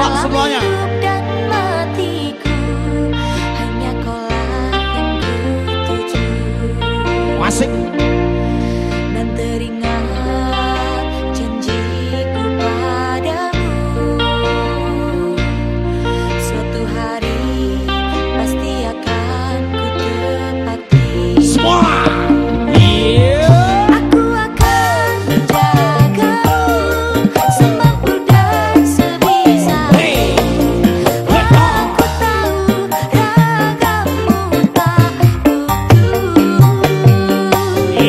kompak semuanya. Masih.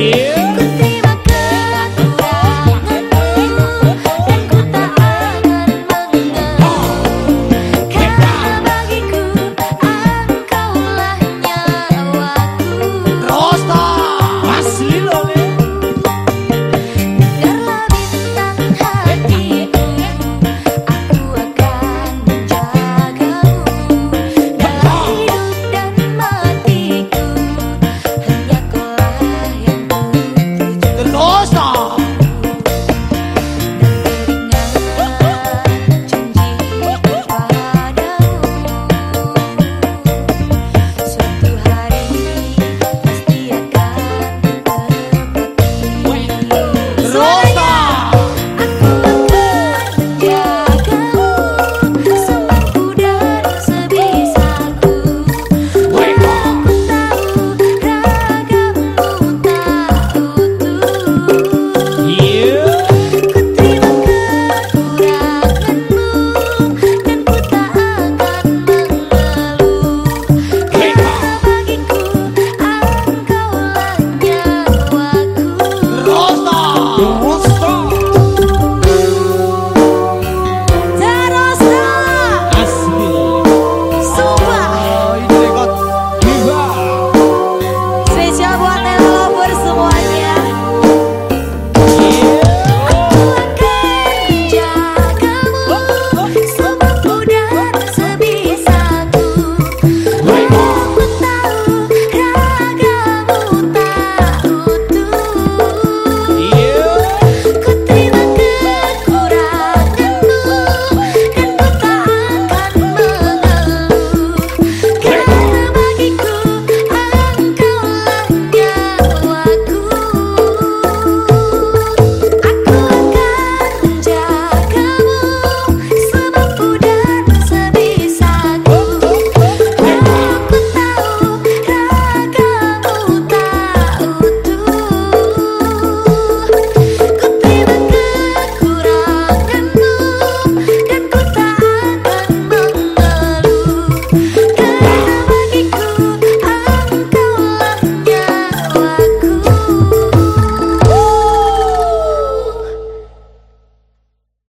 Yeah.